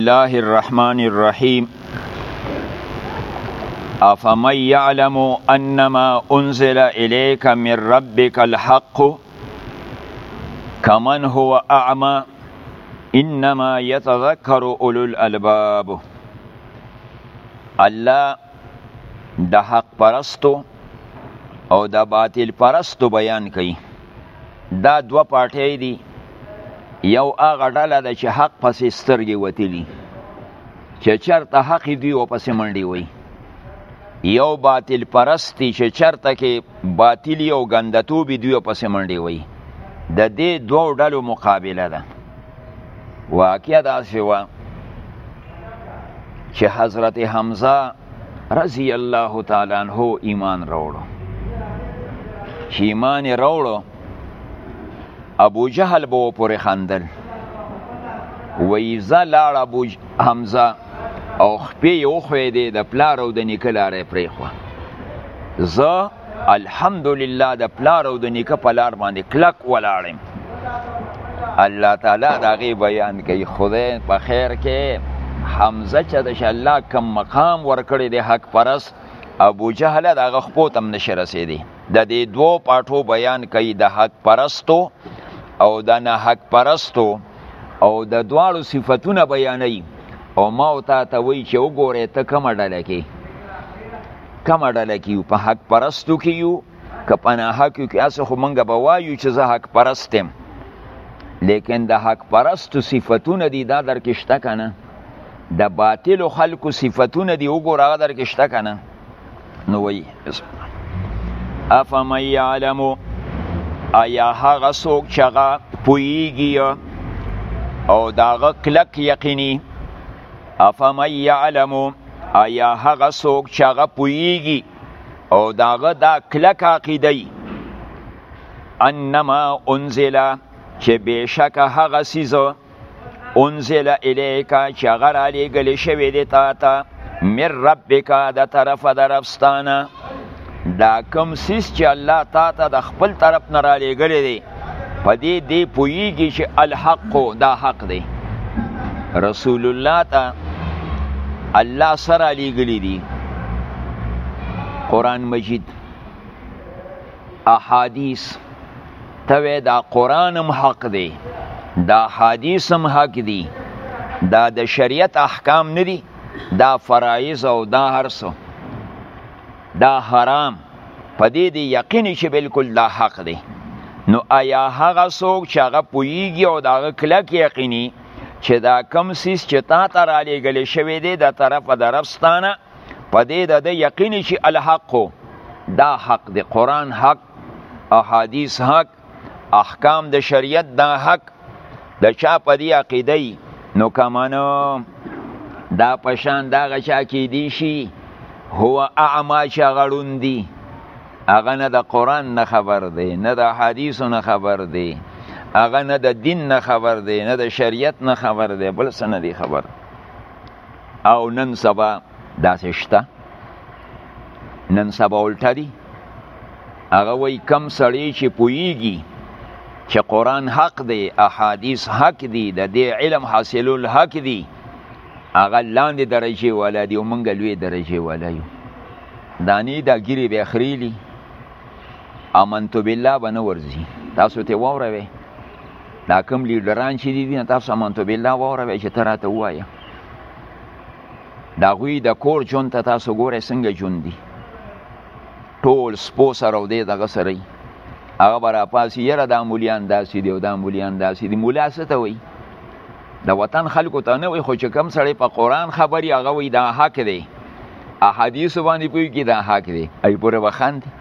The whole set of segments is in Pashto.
الله الرحمن الرحيم افمن يعلم انما انزل اليك من ربك الحق كمن هو اعمى انما يتذكر اولو الالباب الله د حق پرستو او د باطل پرستو بیان کوي دا دوه پارټۍ دي یو هغه ډله ده چې حق پسې سترګې وتلي چې چرته حق دی او پسې منډي وي یو باطل پرستی چې چرته کې باطلی او ګندتوبې دوی او پسې منډي وي د دې دوو ډلو مقابله ده واقعا داسې وه چې حضرت حمزه رضی الله تعالی عنہ ایمان راوړو چې ایمان راوړو ابو جهل به پورې خندل ویزه لاړ ابو حمزه او خپې یو خوې دی د پلار او د نیکه لارې پرېښوه زه الحمدلله د پلار او د نیکه په لار باندې کلک ولاړم الله تعالی دا غي بیان کوي خدای په خیر کې حمزه چې د الله کم مقام ورکړي د حق پرس ابو جهل دا غخپو تم نشه رسیدي د دې دوو پاټو بیان کوي د حق پرستو او د نه حق پرستو او د دواړو صفاتونه بیانوي او ما او تا ته وایي چې وګوره ته کومه ډله کې کمه ډله کې یو په حق پرستو کې یو که په ناحق یو کې هسې خو موږ به وایو چې زه حق پرست یم لیکن د حق پرستو صفتونه دي دا درکې شته که نه د باطلو خلکو صفتونه دي وګوره هغه درکې شته که نه نو وایي افمن یعلمو ایا هغه څوک چې هغه پوهیږي او داغه کلک یقیني افمن یعلم ایا هغه څوک چې هغه پوهیږي او داغه دا کلک عقیده انما انزل چې بشک هغه سیز انزل الیک چې هغه را لېږل شوی دی تا ته من ربک د طرفه د ربستانه دا کم سیس چې الله تا ته د خپل طرف نه را لېږلی دی په دې دې پوهیږي چې الحق دا حق دی رسول الله ته الله سره لېږلی دی قرآن مجید احادیث ته دا قرآن هم حق دی دا احادیث هم حق دی دا د شریعت احکام نه دي دا فرایض او دا هر څه دا حرام په دې دی یقین شي بالکل دا حق دی نو آیا هغه څوک چې هغه پویږي او دا کلک یقیني چې دا کم سیس چې تا ته را لېږل شوی دی د طرفه د ربستانه په دې د د یقین شي الحق دا حق دی قران حق احادیث حق احکام د شریعت دا حق د چا په دی عقیده نو کمانو دا پشان دا غچا کې دی شي هو اعما چې غړون دی هغه نه د قران نه خبر دی نه د حدیث نه خبر دی هغه نه د دین نه خبر دی نه د شریعت نه خبر دی بل څه نه دی خبر دی او نن سبا داسې شته نن سبا الټه دي هغه وای کم سړی چې پویږي چې قران حق دی احادیث حق دی د دې علم حاصلول حق دی هغه لاندې درجه ولا دی او مونږ لوی درجه ولا یو دانی دا ګری به خریلی امنتو بالله بنورزی تاسو ته ووروي دا کوم لیډران چې دي نه تاسو امانت بالله واوروي چې تر ته وایې دا غوی د کور جون ته تاسو ګوره څنګه جون دي ټول سپو سره او دې دغه سره هغه برا پاس یره د مولیان داسې دی او د مولیان داسې دی مولا څه ته وایي د وطن خلکو ته نه وي خو چې کم سړی په قرآن خبري هغه وي دا حق دی احادیث باندې پوي کې دا حق دی ای پورې وخند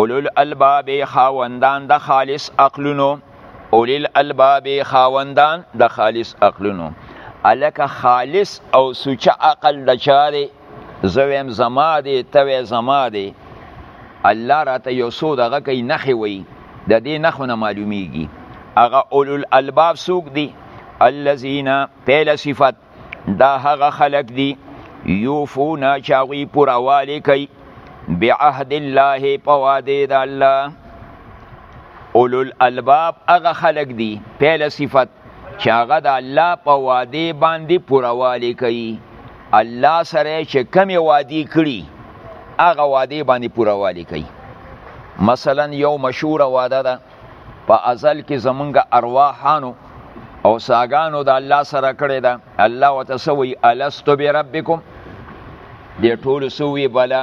اولو الالباب خاوندان د خالص عقلونو اولی الالباب خاوندان د خالص عقلونو الکه خالص او سوچه عقل د چا دی زویم زما دی توی زما دی الله راته یو سو دغه کوي نخې وي د دې نخونه معلومیږي هغه اولو الالباب سوق دي الذين پیل صفت دا هغه خلق دی یوفونا چاوی پورا والی کوي بعهد الله په وعده د الله اولو الالباب هغه خلق دی پیل صفت چې هغه د الله په وعده باندې پورا والی کوي الله سره چې کمی وادي کړي هغه وادي باندې پوره والی کوي مثلا یو مشهور واده ده په ازل کې زمونږ ارواحانو او ساګانو د الله سره کړی ده الله وته سوی الستو بربکم د ټول سوی بلا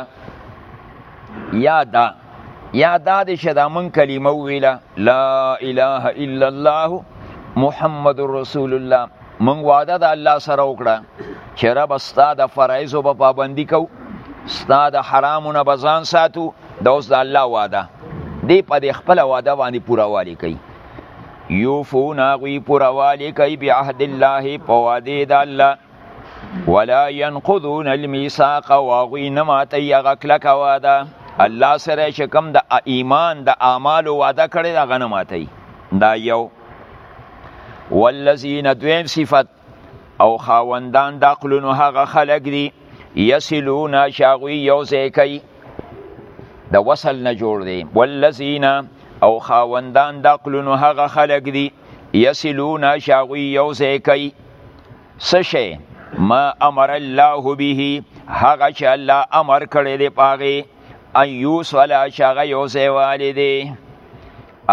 یا دا یا دا د شدامن کلمه ویله لا اله الا الله محمد رسول الله من وعده د الله سره وکړه چې رب استاد فرایض په پابندی کو استاد حرامونه بزان ساتو دا اوس د الله وعده دی په دې خپل وعده باندې پوره والی کوي یوفون غوی پوره والی کوي بعهد الله په وعده د الله ولا ينقضون الميثاق واغوی نه ماته یغه کلک وعده الله سره چې کوم د ایمان د اعمال وعده کړی دا غنه ماته دا یو والذین دویم صفت او خاوندان د عقلونو هغه خلق دي یسلون چې هغوی یو ځای کوي د وصل نه جوړ دی والذین او خاوندان د عقلونو هغه خلق دي یسلون چې هغوی یو ځای کوي څه شی ما امر الله به هغه چې الله امر کړی دی په هغې ان یوصل چې هغه یو ځای والی دی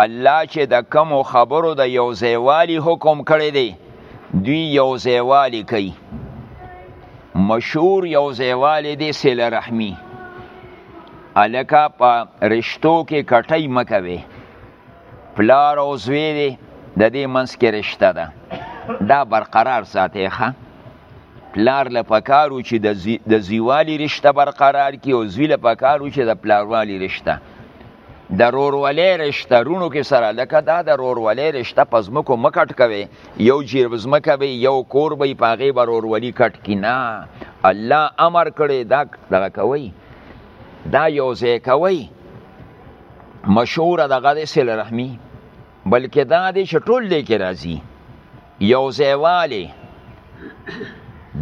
الله چې د کم خبرو د یو ځایوالي حکم کړی دی دوی یو ځایوالي کوي مشهور یو ځایوالي دی سله رحمی الکه په رشتو کې کټۍ مکوي پلار او زوی دی د دې منځ کې رشته ده دا برقرار ساتي ښه پلار له پکارو چې د زیوالی رشته برقرار کی او زوی له پکارو چې د پلاروالی رشته د رورولې رشته رونو کې سره لکه دا د رورولې رشته په ځمکو مکټ کوي یو جیب ځمکه وي یو کور به په هغې به رورولي کټ کی نه الله امر کړی دا دغه کوي دا یو ځای کوي مشهوره دغه د صله رحمي بلکې دا دی چې ټول دی کې راځي یو ځایوالی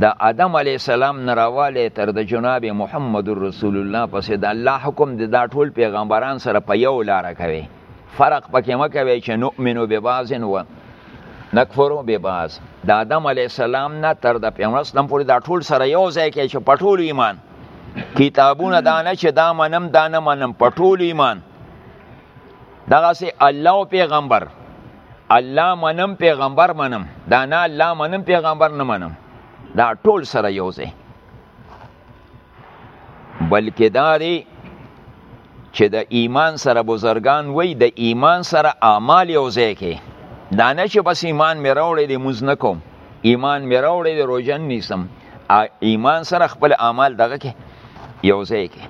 د آدم علی السلام نراواله تر د جناب محمد رسول الله پسې د الله حکم د دا ټول پیغمبران سره په یو لار کوي فرق پکې مکوي چې نؤمنو به بعضن و نکفرو به بعض د آدم علی السلام نه تر د پیغمبر اسلام پورې دا ټول سره یو ځای کې چې په ټول ایمان کتابونه دانه چې دا منم دانه منم په ټول ایمان دغه سي الله او پیغمبر الله منم پیغمبر منم دا نه الله منم پیغمبر نه منم دا ټول سره یو ځای بلکې دا دی چې د ایمان سره بزرگان وای د ایمان سره اعمال یو ځای کې دا نه چې بس ایمان مې راوړی دی موز نه کوم ایمان مې راوړی دی روژه نیسم ایمان سره خپل اعمال دغه کې یو ځای کې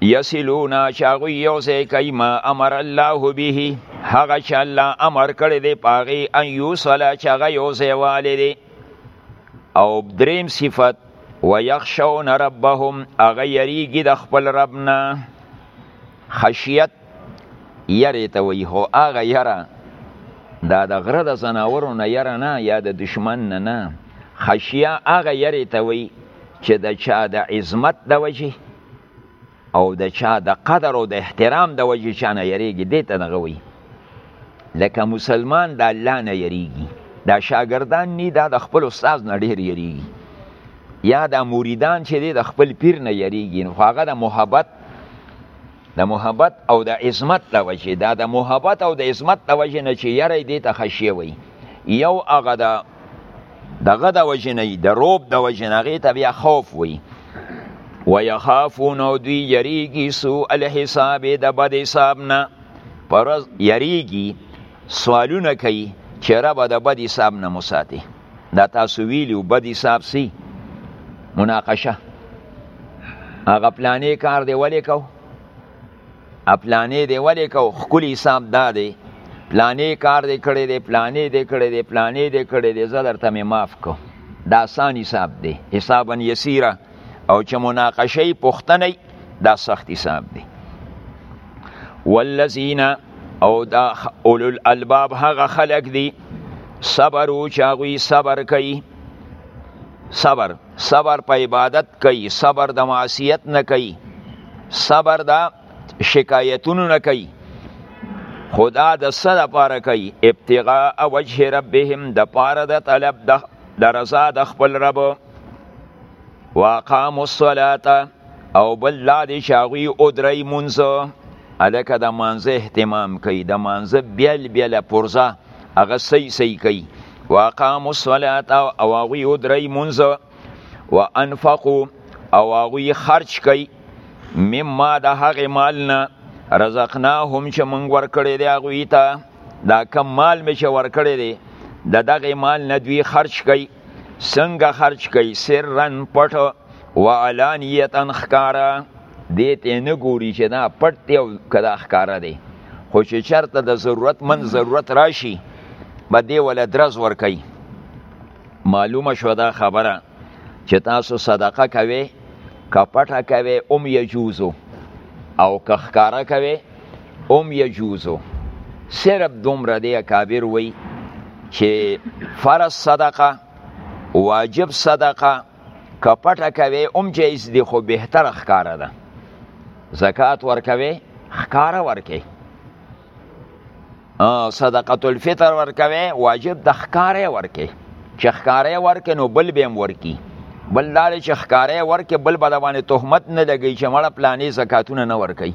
یسلونا چې هغوی یو ځای کوي ما امر الله به هغه چې الله امر کړی دی په هغې ان یوصله چې هغه یو ځای والی دی او دریم صفت ویخشون ربهم هغه یریږي د خپل رب نه خشیت یری ته وایي خو هغه یره دا د غره د ځناورو نه یره نه یا د دشمن نه نه خشیه هغه یری ته وایي چې د چا د عظمت د وجې او د چا د قدر او د احترام د وجې چا نه یریږي دې ته دغه وایي لکه مسلمان د الله نه یریږي دا شاګردان نی دا د خپل استاد نه ډیر یریږي یا دا مریدان چې دی د خپل پیر نه یریږي نو هغه د محبت د محبت او د عظمت د وجې دا د محبت او د عظمت د وجې نه چې یری دې ته خشیه وایي یو هغه د دغه د وجه نه د روب د وجه نه هغې ته بیا خوف وي ویخافون او دوی یریږي سوء الحساب د بد حساب نه پر یریږي سوالونه کوي چې رب د بد حساب نه مساتي دا تاسو ویلو بد حساب سي مناقشه هغه پلانې کار دی ولې کو پلانې دی ولې کو خکلی حساب دا دی پلانې کار دی کړی دی پلانې دی کړی دی پلانې دی کړی دی زه درته مې معاف کو دا آسان حساب دی حسابا یسیره او چې مناقشه پښتنه دا سخت حساب دی والذین او دا اولو الالباب هغه خلق دی صبر او چاغوی صبر کوي صبر صبر په عبادت کوي صبر د معصیت نه کوي صبر د شکایتونو نه کوي خدا د څه لپاره کوي ابتغاء وجه ربهم د پاره د طلب د د رضا د خپل رب واقام الصلاه او بل لا دي شاغي او درې مونږه الکه د مانزه اهتمام کوي د مانزه بیل بیل پرزه هغه صحیح صحیح کوي واقام الصلاه او هغه او درې مونږه وانفقوا او هغه خرج کوي مما د هغه مال نه رزقناهم چې مونږ ورکړي دی هغه ته دا کم مال می چې ورکړي دی د دغه مال نه دوی خرج کوي څنګه خرج کوي سرن پټ و علانیتا خکارا دې ته نه ګوري چې دا پټ دی او کدا خکارا دی خو چې چرته د ضرورت من ضرورت راشي به دې ولا درز ور کوي معلومه شو دا خبره چې تاسو صدقه کوي کپټه کوي ام یجوزو او کخکارا کوي هم یجوزو صرف دومره دی اکابر وی چې فرض صدقه واجب صدقه کپټه کوي هم جایز دی خو بهتر ښکاره ده زکات ورکوي ښکاره ورکوي صدقه الفطر ورکوي واجب د ښکارې ورکي چې ښکارې ورکي نو بل به هم ورکي بل دا چې ښکارې ورکي بل به باندې تهمت نه لګي چې مړه پلانې زکاتونه نه ورکي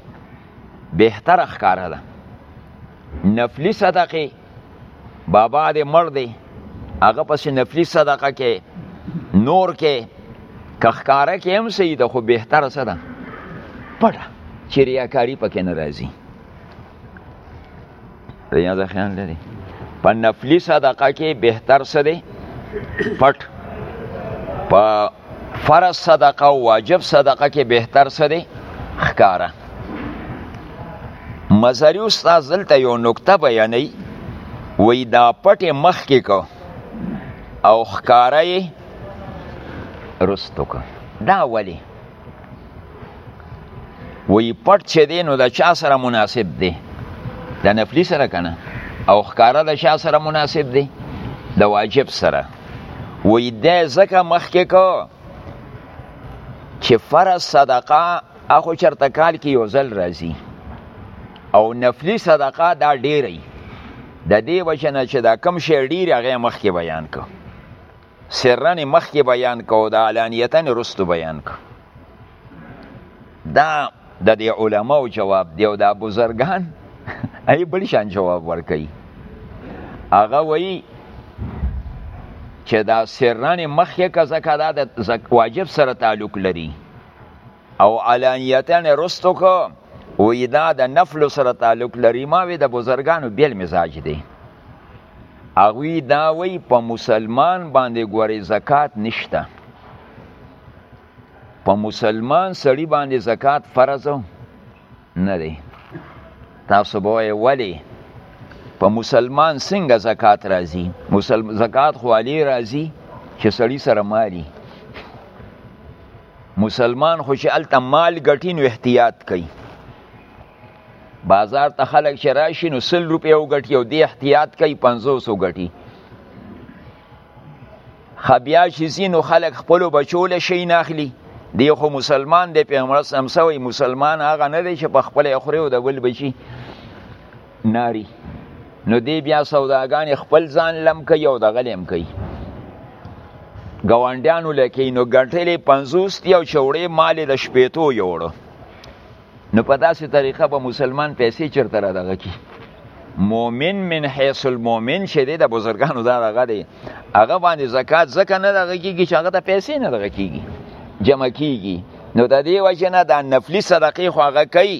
بهتر ښکاره ده نفلی صدقه بابا دې مړ دی هغه پس نفلی صدقه کې نور کې کخکاره کې هم صحیح ده خو بهتره څه ده پټه چې ریاکاری پکې نه راځي دنیا ته خیال لري په نفلی صدقه کې بهتر څه دی پټ په فرض صدقه او واجب صدقه کې بهتر څه دی ښکارا مزاری استاد دلته یو نکته بیانوي وای دا پټ مخ کې کو او ښکارا یې رستو کو دا ولی وی پټ چې دی نو د چا سره مناسب دی د نفلی سره کنه او ښکارا د چا سره مناسب دی د واجب سره وی د زکه مخکې کو چې فرض صدقه اخو چرته کال کې یو ځل راځي او نفلی صدقه دا ډیری د دې وجنه چې دا کم شی ډیر هغه مخکې بیان کو سرن مخکې بیان کو د علانیتن رستو بیان کو دا د دې علماو جواب دی او دا بزرګان ای بل شان جواب ورکړي هغه وایي چې دا سرن مخکې که زکه دا د واجب سره تعلق لري او علانیتن رستو که وی دا د نفل سره تعلق لري ما وی د بزرګانو بیل مزاج دی اغوی دا وی په مسلمان باندې ګوري زکات نشته په مسلمان سړی باندې زکات فرض نه دی تاسو به ولی په مسلمان څنګه زکات راځي مسلمان زکات خو علی راځي چې سړی سره مالي مسلمان خو چې هلته مال ګټي نو احتیاط کوي بازار ته خلک چې راشي نو سل روپۍ وګټي او دی احتیاط کوي پنځوس وګټي خبیا چې ځي نو خلک خپلو بچو له شي نه اخلي دی خو مسلمان دی پیغمبر صم سوی مسلمان هغه نه دی چې په خپله خوري او د بل بچي ناری نو دی بیا سوداګانې خپل ځان لم کوي او دغه لم کوي ګاونډیانو لکه نو ګټلې 50 دی او چوړې مال د شپېتو یوړو نو په داسې طریقه به مسلمان پیسې چرته را دغه کی مؤمن من حیث المؤمن چې دی د بزرګانو دا دغه دی هغه باندې زکات زکه نه دغه کیږي چې هغه ته پیسې نه دغه کیږي جمع کیږي نو د دې وجه نه د نفلی صدقې خو هغه کوي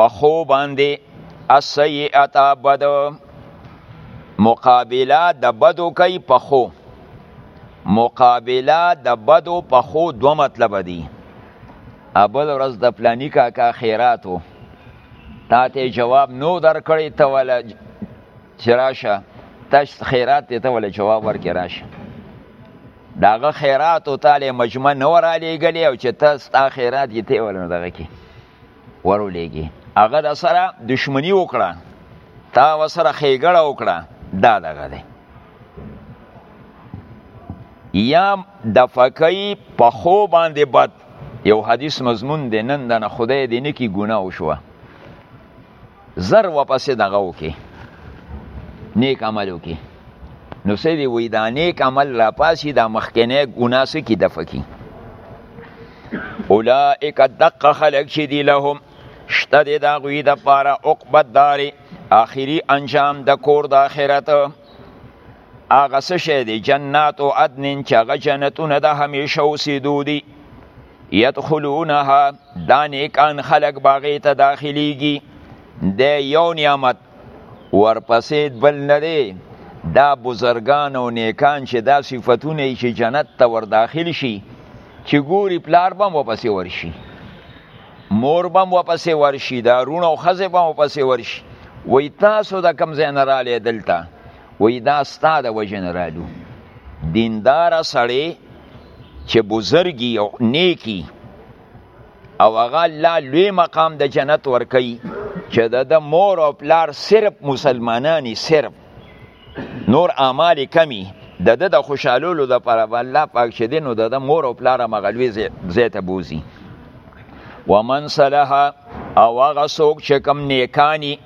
په خو باندې السیئه بد مقابله د بدو کوي په خو مقابله د بدو په خو دو مطلب دی ابل ورځ د پلانی کاکا خیراتو تا ته جواب نو درکړی ته ولا چراشه تش خیرات ته ولا جواب ورکې راشه داغه خیرات او تعالی مجمع نه ورالیږلی او چې تاسو تا خیرات یې ته ولنه دغه کې ورولېږي هغه د سره دشمنی وکړه تا وسره خېګړه وکړه دا دغه دی یا د فکای په خو باندې بد یو حدیث مضمون دی نن د خدای دې نه کی ګناه وشوه زر وپسې دغه وکي نیک عمل وکي نو سې دی وې دا نیک عمل را پاسي دا مخکنه ګناه سکی دفکی اولائک دق خلق چې دی لهم شته دی دا غوی د پاره عقبت داري آخري انجام د کور د آخرت هغه څه شی دی جنات او عدن چې هغه جنتونه د همیشه اوسېدو دي یدخلونها دا نیکان خلق باغې ته داخلیږي د یو نعمت ورپسې بل نه دی دا بزرگان او نیکان چې دا صفتونه چې جنت ته ور داخل شي چې ګوري پلار بم وپسې ورشي مور بم وپسې ورشي دا رونه او خزه بم وپسې ورشي وای تاسو د کم زین را لې دلته وی دا ستا د وجه نه رالو دیندار سړی چې بزرګي او نیکی او هغه الله لوی مقام د جنت ورکي چې د مور او پلار صرف مسلمانانی صرف نور اعمال کمی د د د خوشحالولو د پر الله پاک شه دین او د مور او پلار مغلوی زیت بوزي ومن صلح او هغه څوک چې کم نیکانی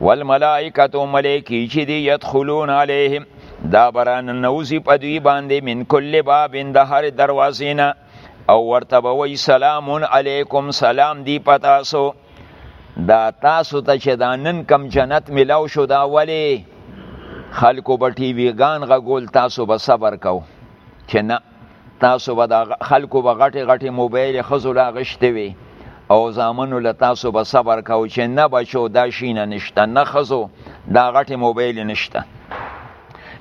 والملائکه ملائکی چې دی يدخلون علیهم دا بران نوزی په دوی باندې من کل باب د هر دروازې نه او ورته به وی سلام علیکم سلام دی پتاسو دا تاسو ته چې دا نن کم جنت ملاو شو دا ولی خلکو به ټي ویګان غږول تاسو به صبر کو چې نه تاسو به د خلکو به غټې غټې موبایل ښځو لا غشتې وي او زامنو له تاسو به صبر کاو چې نه بچو دا شینه نشته نه ښځو دا غټې موبایل نشته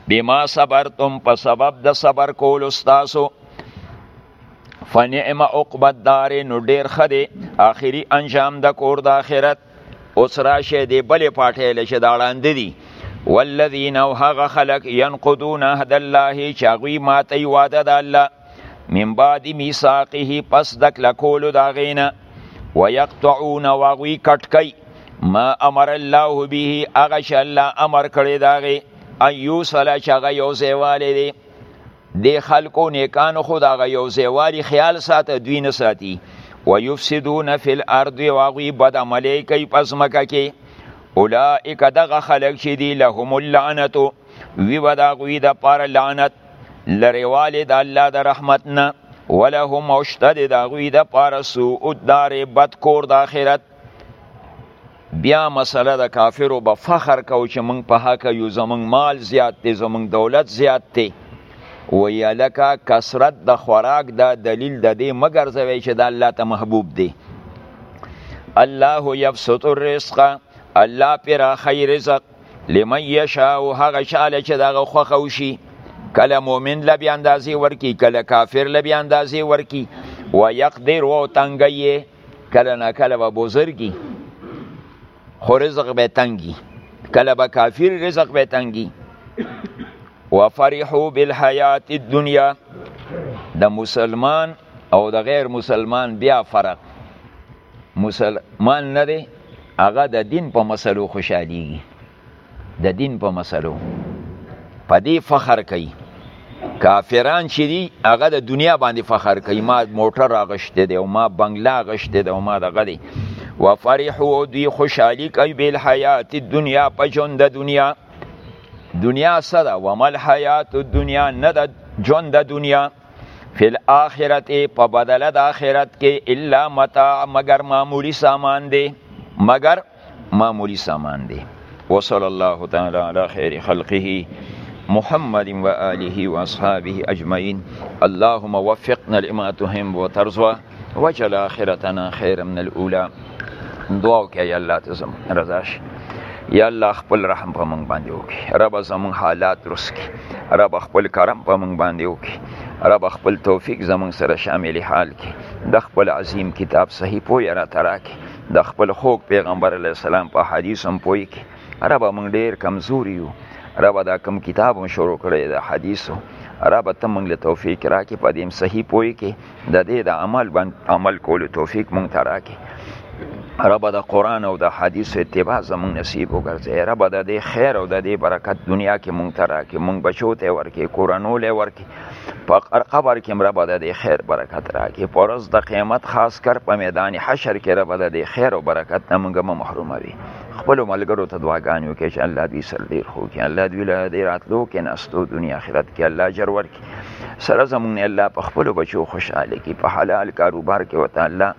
بما صبرتم په سبب د صبر کولو ستاسو فنعم عقب الدار نو ډیر خدي اخري انجام د کور د اخرت اوس راشه دی بلې پاټې له چې دا ړاندې دي والذین او هغه خلق ینقضون عهد الله چې هغوی ماتوي وعده د الله من بعد میثاقه پس د کلکولو د هغې نه ویقطعون او هغوی کټ کوي ما امر الله به هغه چې الله امر کړی د هغې ان یوصله چې هغه یو ځای والی دی دی خلکو نیکانو خو دغه یو زیواری خیال ساته دوی نه ساتي و یفسدون فی الارض و هغوی بد عملی کوي په ځمکه کې اولئک دغه خلک چې دي لهم اللعنت وي به د هغوی دپاره لعنت لرېوالی د الله د رحمت نه ولهم او شته د هغوی دپاره سوء الدار بد کور د آخرت بیا مسله د کافرو به فخر کو چې موږ په حق یو زموږ مال زیات دی زموږ دولت زیات دی وی الکه کثرت د خوراک دا دلیل د دې مګر زوی چې د الله ته محبوب دی الله یبسط الرزق الله پر خیر رزق لمن یشاء هغه شاله چې دغه خوخه وشي کله مؤمن لبی اندازې ورکی کله کافر لبی اندازې ورکی و یقدر و تنگیه کله نه کله به بزرګي خو رزق به تنګي کله به کافر رزق به تنګي وفرحوا بالحیات الدنیا د مسلمان او د غیر مسلمان بیا فرق مسلمان نه دی هغه د دین په مسلو خوشحالیږي د دین په مسلو په دې فخر کوي کافران چې دي هغه د دنیا باندې فخر کوي ما موټر اغشته دی او ما بنگلا اغشته دی او ما دغه دی وفرحو دوی خوشحالی کوي بیل حیات دنیا په ژوند د دنیا دنیا سره ومل حیات دنیا نه د ژوند د دنیا فی الاخرت په بدله د آخرت کې الا متاع مگر معمولی سامان دی مگر معمولی سامان دی وصلی الله تعالی علی خیر خلقه محمد و آله و اصحابه اجمعین اللهم وفقنا لما تهم و ترزوا وجل آخرتنا خیر من الاولا دعاو که یا اللہ تزم رضاش یا الله خپل رحم په مونږ باندې وکړي رب زمون حالات درست کړي رب خپل کرم په مونږ باندې وکړي رب خپل توفیق زمون سره شامل حال کړي د خپل عظیم کتاب صحیح پوی را تراکي د خپل خوک پیغمبر علی السلام په حدیث هم پوي کې رب مونږ ډیر کمزوري یو رب دا کم کتاب هم شروع کړی د حدیثو رب ته مونږ له توفیق راکې په دې صحیح پوي کې د دې د عمل باندې عمل کولو توفیق مونږ ته راکې رب د قران او د حدیث اتباع زموږ نصیب وګرځي رب د دې خیر او د دې برکت دنیا کې مونږ ته راکې مونږ بچو ته ورکې کورانو له ورکې په قبر کې مر بده د خیر برکت راکې پرز د قیامت خاص کر په میدان حشر کې را بده د خیر او برکت نه موږ مه محروم وي خپل ملګرو ته دعاګانې وکړي چې الله دې سر ډیر خو کې الله دې له دې راتلو کې نستو دنیا آخرت کې الله اجر ورکړي سره زمونږ الله په خپل بچو خوشاله کې په حلال کاروبار کې وته الله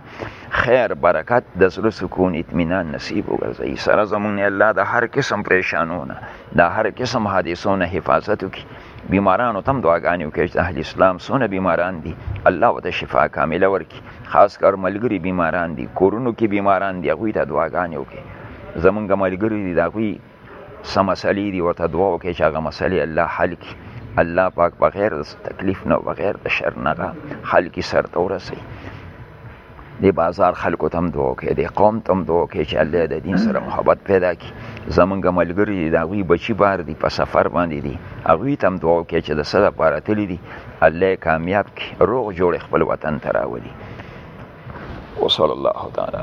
خیر برکت د زړه سکون اطمینان نصیب وګرځي سره زمونږ الله د هر قسم پریشانونه د هر قسم حادثو نه حفاظت وکړي بیمارانو تم دعاګانې وکړي چې اهل اسلام سونه بیماران دي الله وته شفا کامله ورکړي خاص کر ملګری بیماران دي کورونو کې بیماران دي هغوی ته دعاګانې وکړي زمونږ ملګری دي دا کوي سم مسلې دي ورته دعا وکړي چې هغه مسلې الله حل کړي الله پاک بغیر د تکلیف نه بغیر د شر نه حل کی سر ته ورسي دی بازار خلکو تم دوه کې دی قوم تم دوه کې چې الله د دین سره محبت پیدا کی زمونږ ملګری دی دا غوی بچی بار دی په سفر باندې دی هغه تم دوه کې چې د سره پاره تللی دی الله کامیاب کی روغ جوړ خپل وطن تراولي وصلی الله تعالی